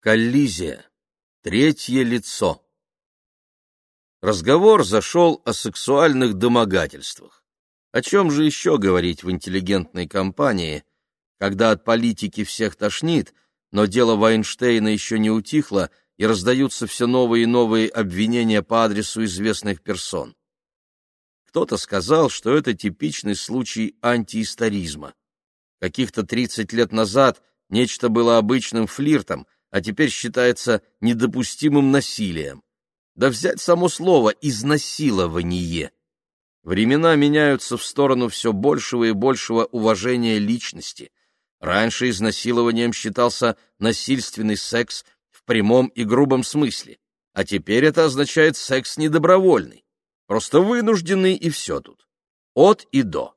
Коллизия. Третье лицо. Разговор зашел о сексуальных домогательствах. О чем же еще говорить в интеллигентной компании, когда от политики всех тошнит, но дело Вайнштейна еще не утихло, и раздаются все новые и новые обвинения по адресу известных персон. Кто-то сказал, что это типичный случай антиисторизма. Каких-то 30 лет назад нечто было обычным флиртом — а теперь считается недопустимым насилием. Да взять само слово «изнасилование». Времена меняются в сторону все большего и большего уважения личности. Раньше изнасилованием считался насильственный секс в прямом и грубом смысле, а теперь это означает секс недобровольный, просто вынужденный и все тут. От и до.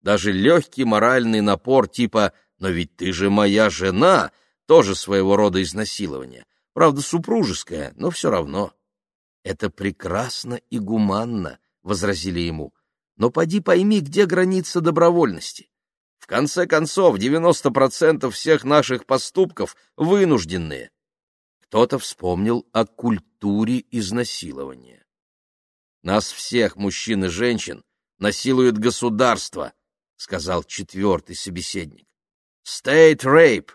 Даже легкий моральный напор типа «но ведь ты же моя жена» тоже своего рода изнасилование. Правда, супружеское, но все равно. Это прекрасно и гуманно, — возразили ему. Но поди пойми, где граница добровольности. В конце концов, 90% всех наших поступков вынужденные. Кто-то вспомнил о культуре изнасилования. Нас всех, мужчин и женщин, насилует государство, — сказал четвертый собеседник. State rape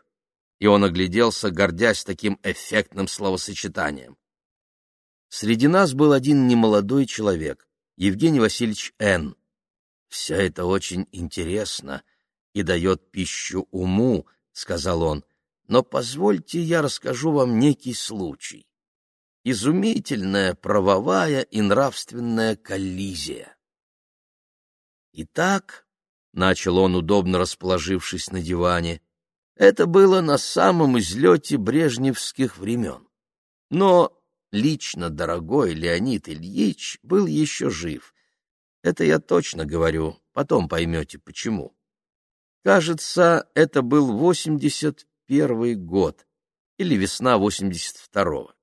и он огляделся, гордясь таким эффектным словосочетанием. Среди нас был один немолодой человек, Евгений Васильевич Н. «Все это очень интересно и дает пищу уму», — сказал он, «но позвольте я расскажу вам некий случай. Изумительная правовая и нравственная коллизия». «Итак», — начал он, удобно расположившись на диване, это было на самом излете брежневских времен. Но лично дорогой Леонид Ильич был еще жив. Это я точно говорю, потом поймете почему. Кажется, это был 81 год или весна 82-го.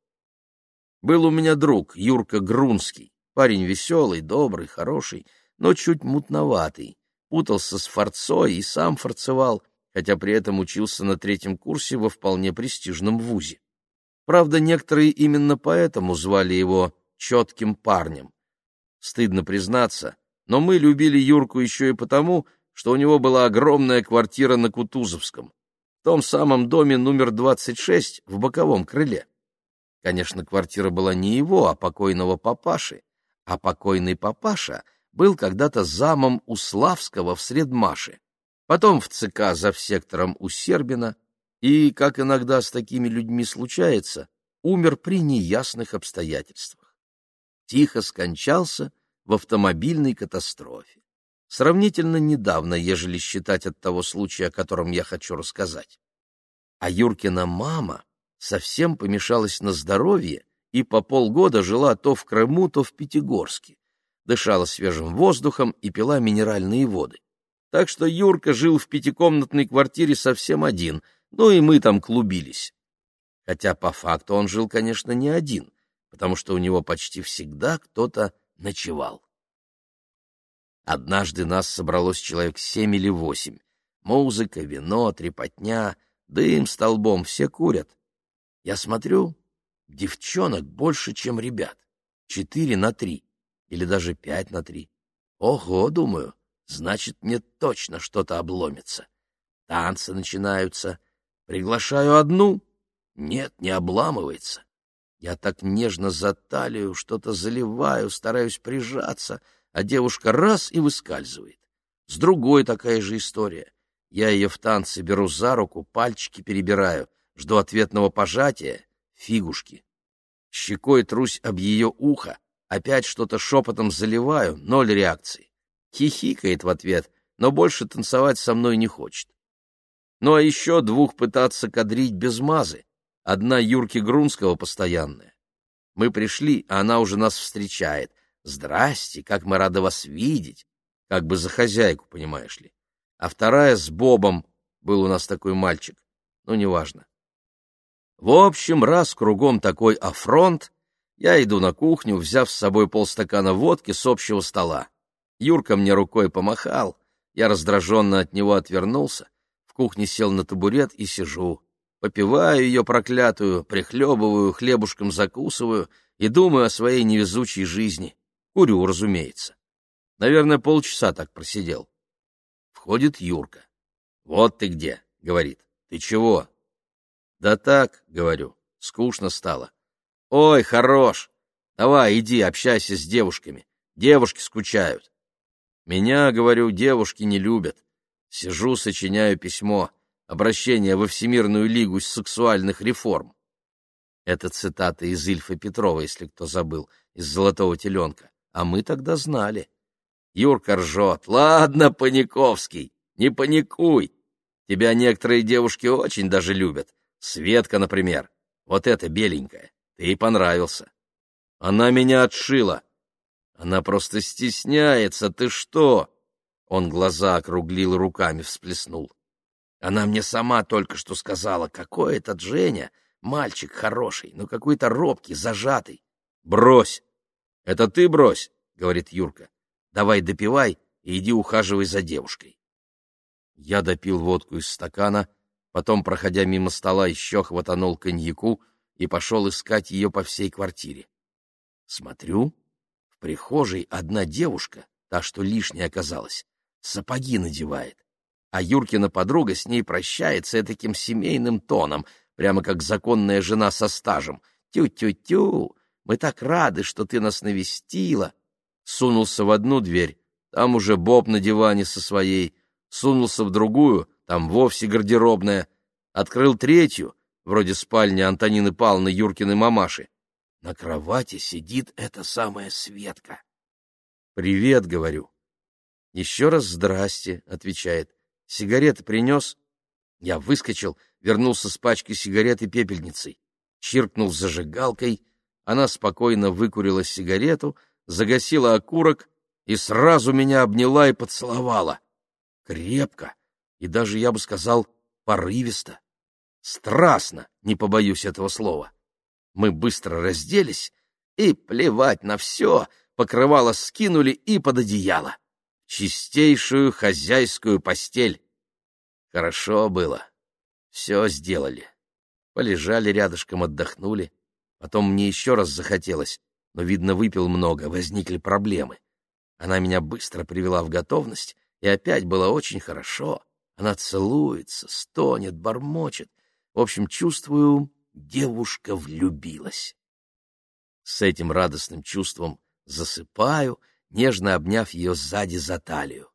Был у меня друг Юрка Грунский, парень веселый, добрый, хороший, но чуть мутноватый, путался с форцой и сам форцевал, хотя при этом учился на третьем курсе во вполне престижном вузе. Правда, некоторые именно поэтому звали его «четким парнем». Стыдно признаться, но мы любили Юрку еще и потому, что у него была огромная квартира на Кутузовском, в том самом доме номер 26 в боковом крыле. Конечно, квартира была не его, а покойного папаши, а покойный папаша был когда-то замом у Славского в Средмаше потом в ЦК за сектором у Сербина и, как иногда с такими людьми случается, умер при неясных обстоятельствах. Тихо скончался в автомобильной катастрофе. Сравнительно недавно, ежели считать от того случая, о котором я хочу рассказать. А Юркина мама совсем помешалась на здоровье и по полгода жила то в Крыму, то в Пятигорске, дышала свежим воздухом и пила минеральные воды так что Юрка жил в пятикомнатной квартире совсем один, ну и мы там клубились. Хотя по факту он жил, конечно, не один, потому что у него почти всегда кто-то ночевал. Однажды нас собралось человек семь или восемь. Музыка, вино, трепотня, дым столбом, все курят. Я смотрю, девчонок больше, чем ребят. Четыре на три, или даже пять на три. Ого, думаю, значит, мне точно что-то обломится. Танцы начинаются. Приглашаю одну. Нет, не обламывается. Я так нежно за талию что-то заливаю, стараюсь прижаться, а девушка раз и выскальзывает. С другой такая же история. Я ее в танце беру за руку, пальчики перебираю, жду ответного пожатия, фигушки. Щекой трусь об ее ухо, опять что-то шепотом заливаю, ноль реакции хихикает в ответ, но больше танцевать со мной не хочет. Ну а еще двух пытаться кадрить без мазы. Одна Юрки Грунского постоянная. Мы пришли, а она уже нас встречает. «Здрасте, как мы рады вас видеть!» Как бы за хозяйку, понимаешь ли. А вторая с Бобом, был у нас такой мальчик, ну, неважно. В общем, раз кругом такой афронт, я иду на кухню, взяв с собой полстакана водки с общего стола. Юрка мне рукой помахал, я раздраженно от него отвернулся, в кухне сел на табурет и сижу. попиваю ее проклятую, прихлебываю, хлебушком закусываю и думаю о своей невезучей жизни. Курю, разумеется. Наверное, полчаса так просидел. Входит Юрка. «Вот ты где», — говорит. «Ты чего?» «Да так», — говорю, — «скучно стало». «Ой, хорош! Давай, иди, общайся с девушками. Девушки скучают». «Меня, — говорю, — девушки не любят. Сижу, сочиняю письмо, обращение во Всемирную лигу сексуальных реформ». Это цитата из Ильфа Петрова, если кто забыл, из «Золотого теленка». А мы тогда знали. Юрка ржет. «Ладно, Паниковский, не паникуй. Тебя некоторые девушки очень даже любят. Светка, например. Вот эта беленькая. Ты ей понравился. Она меня отшила. Она просто стесняется. Ты что?» Он глаза округлил руками всплеснул. Она мне сама только что сказала, какой этот Женя, мальчик хороший, но какой-то робкий, зажатый. Брось! Это ты брось, говорит Юрка. Давай допивай и иди ухаживай за девушкой. Я допил водку из стакана, потом, проходя мимо стола, еще хватанул коньяку и пошел искать ее по всей квартире. Смотрю, прихожей одна девушка, та, что лишняя оказалась, сапоги надевает, а Юркина подруга с ней прощается таким семейным тоном, прямо как законная жена со стажем. «Тю-тю-тю, мы так рады, что ты нас навестила!» сунулся в одну дверь, там уже Боб на диване со своей, сунулся в другую, там вовсе гардеробная, открыл третью, вроде спальни Антонины Павловны Юркиной мамаши. На кровати сидит эта самая Светка. «Привет», — говорю. «Еще раз здрасте», — отвечает. «Сигареты принес?» Я выскочил, вернулся с пачкой сигарет и пепельницей. Чиркнул зажигалкой, она спокойно выкурила сигарету — загасила окурок и сразу меня обняла и поцеловала. Крепко и даже, я бы сказал, порывисто. Страстно, не побоюсь этого слова. Мы быстро разделись и, плевать на все, покрывало скинули и под одеяло. Чистейшую хозяйскую постель. Хорошо было. Все сделали. Полежали рядышком, отдохнули. Потом мне еще раз захотелось но, видно, выпил много, возникли проблемы. Она меня быстро привела в готовность, и опять было очень хорошо. Она целуется, стонет, бормочет. В общем, чувствую, девушка влюбилась. С этим радостным чувством засыпаю, нежно обняв ее сзади за талию.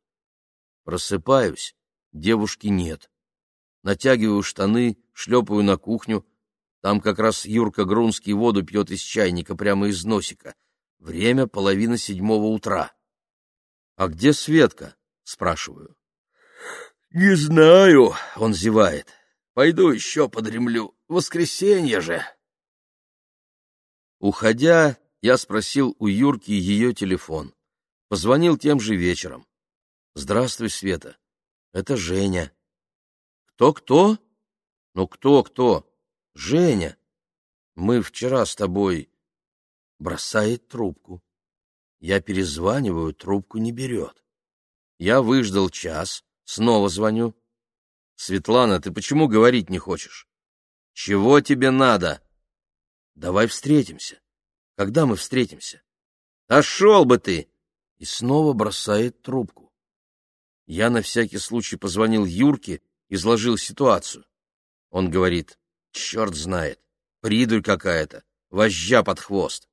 Просыпаюсь, девушки нет. Натягиваю штаны, шлепаю на кухню, там как раз Юрка Грунский воду пьет из чайника прямо из носика. Время половина седьмого утра. — А где Светка? — спрашиваю. — Не знаю, — он зевает. — Пойду еще подремлю. Воскресенье же. Уходя, я спросил у Юрки ее телефон. Позвонил тем же вечером. — Здравствуй, Света. Это Женя. «Кто — Кто-кто? Ну, кто-кто? Женя, мы вчера с тобой... Бросает трубку. Я перезваниваю, трубку не берет. Я выждал час, снова звоню. Светлана, ты почему говорить не хочешь? Чего тебе надо? Давай встретимся. Когда мы встретимся? А шел бы ты! И снова бросает трубку. Я на всякий случай позвонил Юрке, изложил ситуацию. Он говорит, Черт знает, придурь какая-то, вожжа под хвост.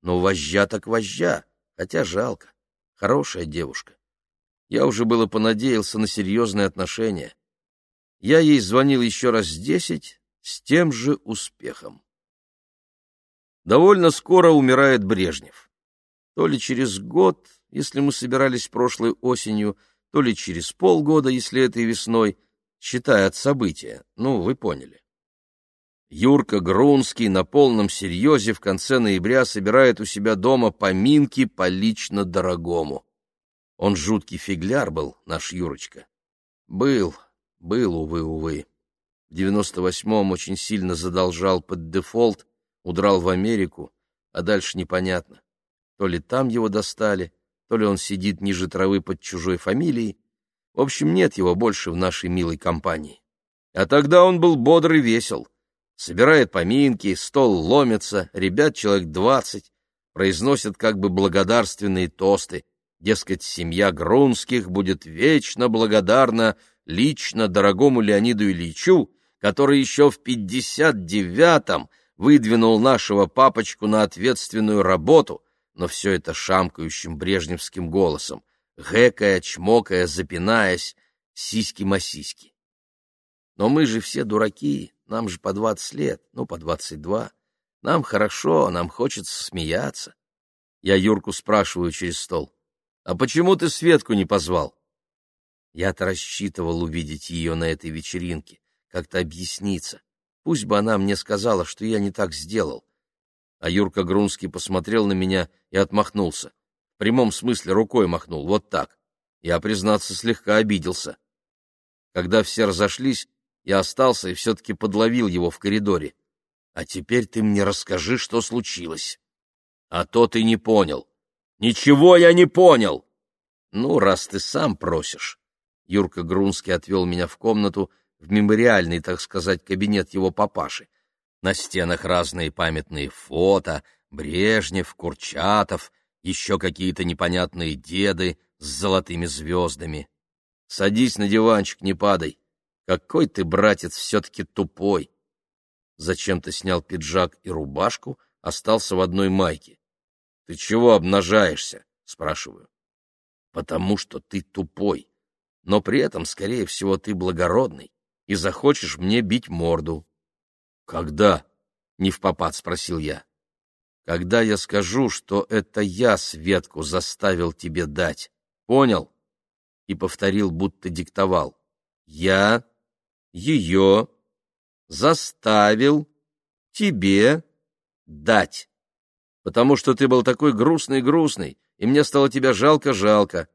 Ну, вожжа так вожжа, хотя жалко. Хорошая девушка. Я уже было понадеялся на серьезные отношения. Я ей звонил еще раз десять с тем же успехом. Довольно скоро умирает Брежнев. То ли через год, если мы собирались прошлой осенью, то ли через полгода, если этой весной, считая от события, ну, вы поняли. Юрка Грунский на полном серьезе в конце ноября собирает у себя дома поминки по лично дорогому. Он жуткий фигляр был, наш Юрочка. Был, был, увы, увы. В девяносто восьмом очень сильно задолжал под дефолт, удрал в Америку, а дальше непонятно. То ли там его достали, то ли он сидит ниже травы под чужой фамилией. В общем, нет его больше в нашей милой компании. А тогда он был бодр и весел. Собирает поминки, стол ломится, ребят человек двадцать, произносят как бы благодарственные тосты. Дескать, семья Грунских будет вечно благодарна лично дорогому Леониду Ильичу, который еще в пятьдесят девятом выдвинул нашего папочку на ответственную работу, но все это шамкающим брежневским голосом, гэкая, чмокая, запинаясь, сиськи-масиськи. Но мы же все дураки, нам же по двадцать лет, ну, по двадцать два. Нам хорошо, нам хочется смеяться. Я Юрку спрашиваю через стол. «А почему ты Светку не позвал?» Я-то рассчитывал увидеть ее на этой вечеринке, как-то объясниться. Пусть бы она мне сказала, что я не так сделал. А Юрка Грунский посмотрел на меня и отмахнулся. В прямом смысле рукой махнул, вот так. Я, признаться, слегка обиделся. Когда все разошлись, я остался и все-таки подловил его в коридоре. А теперь ты мне расскажи, что случилось. А то ты не понял. Ничего я не понял. Ну, раз ты сам просишь. Юрка Грунский отвел меня в комнату, в мемориальный, так сказать, кабинет его папаши. На стенах разные памятные фото, Брежнев, Курчатов, еще какие-то непонятные деды с золотыми звездами. Садись на диванчик, не падай. Какой ты, братец, все-таки тупой. Зачем-то снял пиджак и рубашку, остался в одной майке. Ты чего обнажаешься? Спрашиваю. Потому что ты тупой. Но при этом, скорее всего, ты благородный и захочешь мне бить морду. Когда? Не в попад спросил я. Когда я скажу, что это я Светку заставил тебе дать. Понял? И повторил, будто диктовал. Я ее заставил тебе дать. Потому что ты был такой грустный-грустный, и мне стало тебя жалко-жалко.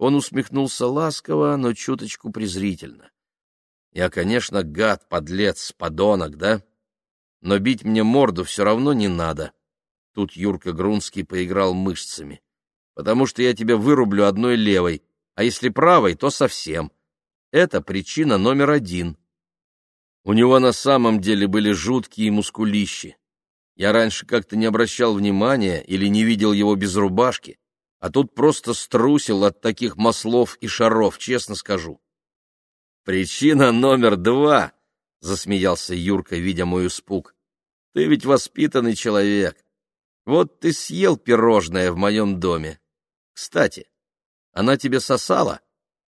Он усмехнулся ласково, но чуточку презрительно. Я, конечно, гад, подлец, подонок, да? Но бить мне морду все равно не надо. Тут Юрка Грунский поиграл мышцами. Потому что я тебя вырублю одной левой, а если правой, то совсем. Это причина номер один. У него на самом деле были жуткие мускулищи. Я раньше как-то не обращал внимания или не видел его без рубашки, а тут просто струсил от таких маслов и шаров, честно скажу. Причина номер два, — засмеялся Юрка, видя мой испуг. Ты ведь воспитанный человек. Вот ты съел пирожное в моем доме. Кстати, она тебе сосала?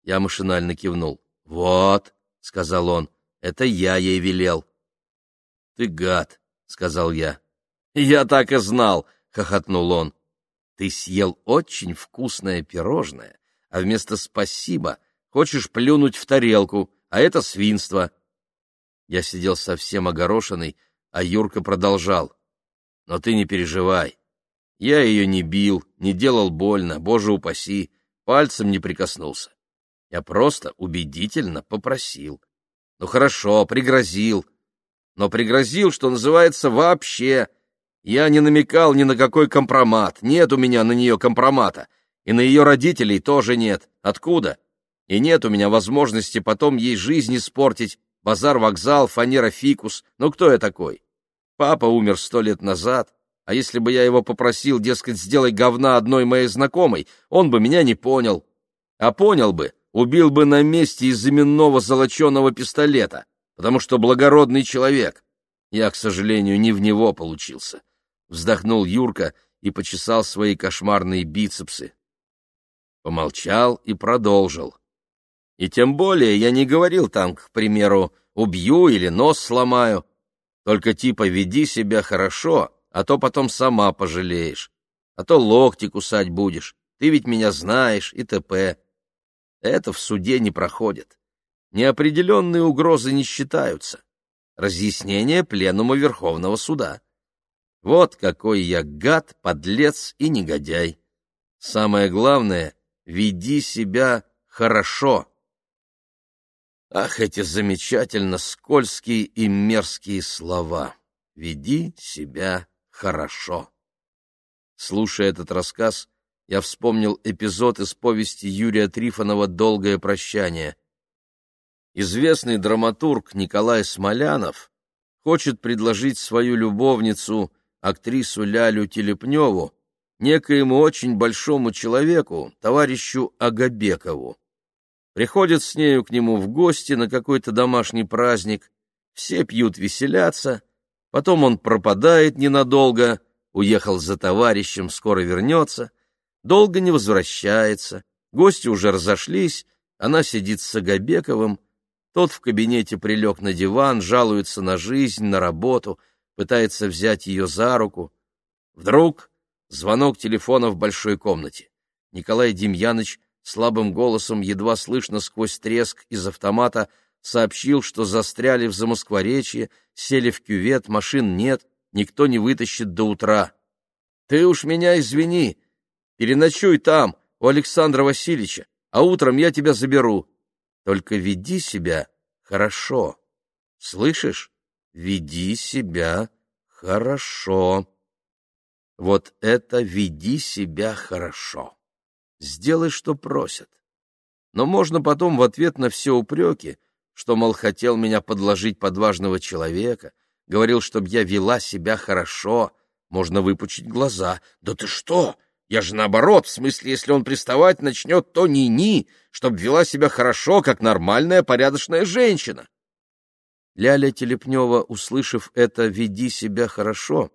Я машинально кивнул. Вот, — сказал он, — это я ей велел. Ты гад, — сказал я. Я так и знал, — хохотнул он. Ты съел очень вкусное пирожное, а вместо «спасибо» Хочешь плюнуть в тарелку, а это свинство. Я сидел совсем огорошенный, а Юрка продолжал. Но ты не переживай. Я ее не бил, не делал больно, боже упаси, пальцем не прикоснулся. Я просто убедительно попросил. Ну хорошо, пригрозил. Но пригрозил, что называется, вообще. Я не намекал ни на какой компромат. Нет у меня на нее компромата. И на ее родителей тоже нет. Откуда? и нет у меня возможности потом ей жизнь испортить. Базар-вокзал, фанера-фикус. Ну кто я такой? Папа умер сто лет назад, а если бы я его попросил, дескать, сделай говна одной моей знакомой, он бы меня не понял. А понял бы, убил бы на месте из именного золоченого пистолета, потому что благородный человек. Я, к сожалению, не в него получился. Вздохнул Юрка и почесал свои кошмарные бицепсы. Помолчал и продолжил. И тем более я не говорил там, к примеру, убью или нос сломаю. Только типа веди себя хорошо, а то потом сама пожалеешь. А то локти кусать будешь. Ты ведь меня знаешь и т.п. Это в суде не проходит. Неопределенные угрозы не считаются. Разъяснение пленума Верховного суда. Вот какой я гад, подлец и негодяй. Самое главное — веди себя хорошо. Ах, эти замечательно скользкие и мерзкие слова! Веди себя хорошо. Слушая этот рассказ, я вспомнил эпизод из повести Юрия Трифонова «Долгое прощание». известный драматург Николай Смолянов хочет предложить свою любовницу, актрису Лялю Телепневу, некоему очень большому человеку, товарищу Агабекову. Приходит с нею к нему в гости на какой-то домашний праздник, все пьют, веселятся, потом он пропадает ненадолго, уехал за товарищем, скоро вернется, долго не возвращается, гости уже разошлись, она сидит с Агабековым, тот в кабинете прилег на диван, жалуется на жизнь, на работу, пытается взять ее за руку. Вдруг звонок телефона в большой комнате. Николай Демьяныч слабым голосом, едва слышно сквозь треск из автомата, сообщил, что застряли в Замоскворечье, сели в кювет, машин нет, никто не вытащит до утра. — Ты уж меня извини, переночуй там, у Александра Васильевича, а утром я тебя заберу. Только веди себя хорошо. Слышишь? Веди себя хорошо. Вот это веди себя хорошо. Сделай, что просят. Но можно потом в ответ на все упреки, что, мол, хотел меня подложить под важного человека, говорил, чтобы я вела себя хорошо, можно выпучить глаза. Да ты что? Я же наоборот, в смысле, если он приставать начнет, то ни-ни, чтоб вела себя хорошо, как нормальная порядочная женщина. Ляля Телепнева, услышав это «веди себя хорошо»,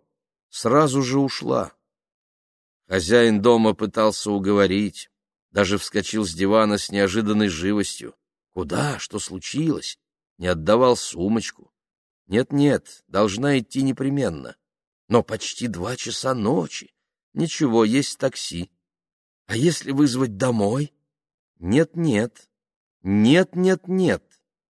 сразу же ушла. Хозяин дома пытался уговорить, даже вскочил с дивана с неожиданной живостью. Куда? Что случилось? Не отдавал сумочку. Нет-нет, должна идти непременно. Но почти два часа ночи. Ничего, есть такси. А если вызвать домой? Нет-нет. Нет-нет-нет.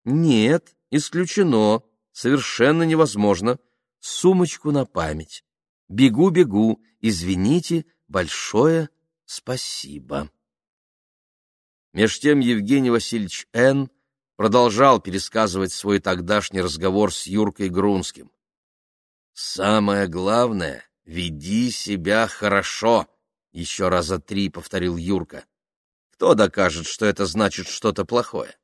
Нет, исключено. Совершенно невозможно. Сумочку на память. Бегу-бегу. Извините, большое спасибо. Меж тем Евгений Васильевич Н. продолжал пересказывать свой тогдашний разговор с Юркой Грунским. «Самое главное «Веди себя хорошо», — еще раза три повторил Юрка. «Кто докажет, что это значит что-то плохое?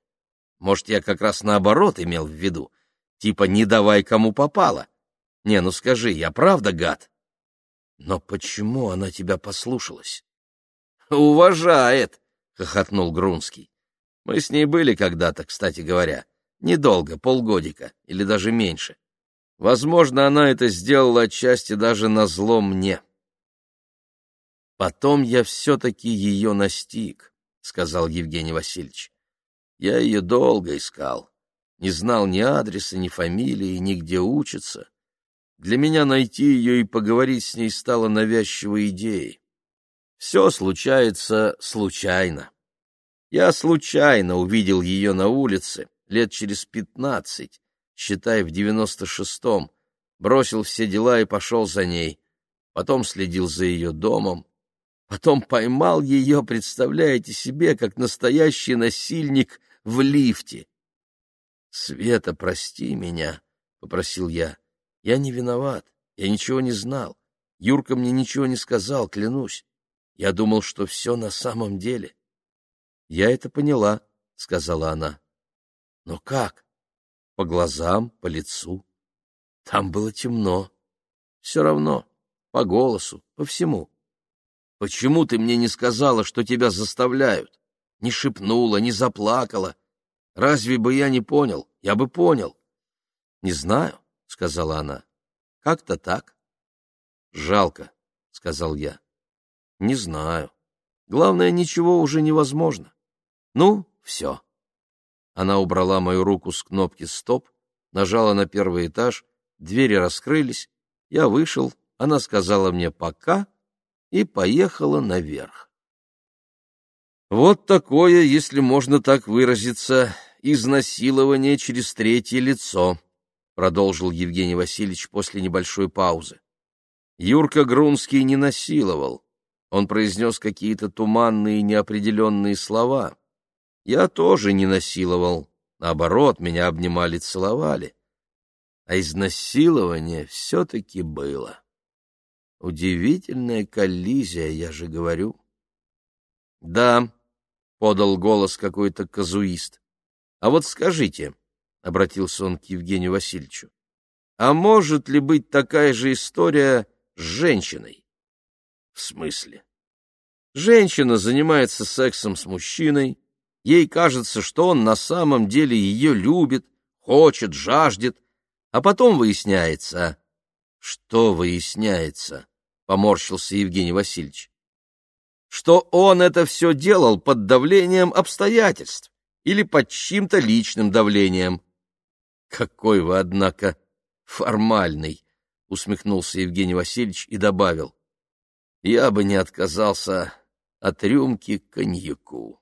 Может, я как раз наоборот имел в виду, типа «не давай кому попало». Не, ну скажи, я правда гад?» «Но почему она тебя послушалась?» «Уважает», — хохотнул Грунский. «Мы с ней были когда-то, кстати говоря. Недолго, полгодика или даже меньше. Возможно, она это сделала отчасти даже на зло мне. Потом я все-таки ее настиг, — сказал Евгений Васильевич. Я ее долго искал, не знал ни адреса, ни фамилии, ни где учится. Для меня найти ее и поговорить с ней стало навязчивой идеей. Все случается случайно. Я случайно увидел ее на улице лет через пятнадцать, считай, в девяносто шестом, бросил все дела и пошел за ней. Потом следил за ее домом. Потом поймал ее, представляете себе, как настоящий насильник в лифте. «Света, прости меня», — попросил я. «Я не виноват, я ничего не знал. Юрка мне ничего не сказал, клянусь. Я думал, что все на самом деле». «Я это поняла», — сказала она. «Но как? по глазам, по лицу. Там было темно. Все равно, по голосу, по всему. Почему ты мне не сказала, что тебя заставляют? Не шепнула, не заплакала. Разве бы я не понял? Я бы понял. Не знаю, — сказала она. Как-то так. Жалко, — сказал я. Не знаю. Главное, ничего уже невозможно. Ну, все. Она убрала мою руку с кнопки «Стоп», нажала на первый этаж, двери раскрылись, я вышел, она сказала мне «пока» и поехала наверх. Вот такое, если можно так выразиться, изнасилование через третье лицо, продолжил Евгений Васильевич после небольшой паузы. Юрка Грунский не насиловал. Он произнес какие-то туманные неопределенные слова. Я тоже не насиловал, наоборот, меня обнимали, целовали. А изнасилование все-таки было. Удивительная коллизия, я же говорю. Да, — подал голос какой-то казуист. А вот скажите, — обратился он к Евгению Васильевичу, — а может ли быть такая же история с женщиной? — В смысле? Женщина занимается сексом с мужчиной, ей кажется, что он на самом деле ее любит, хочет, жаждет, а потом выясняется... Что выясняется? — поморщился Евгений Васильевич. Что он это все делал под давлением обстоятельств или под чьим-то личным давлением. Какой вы, однако, формальный, — усмехнулся Евгений Васильевич и добавил. Я бы не отказался от рюмки коньяку.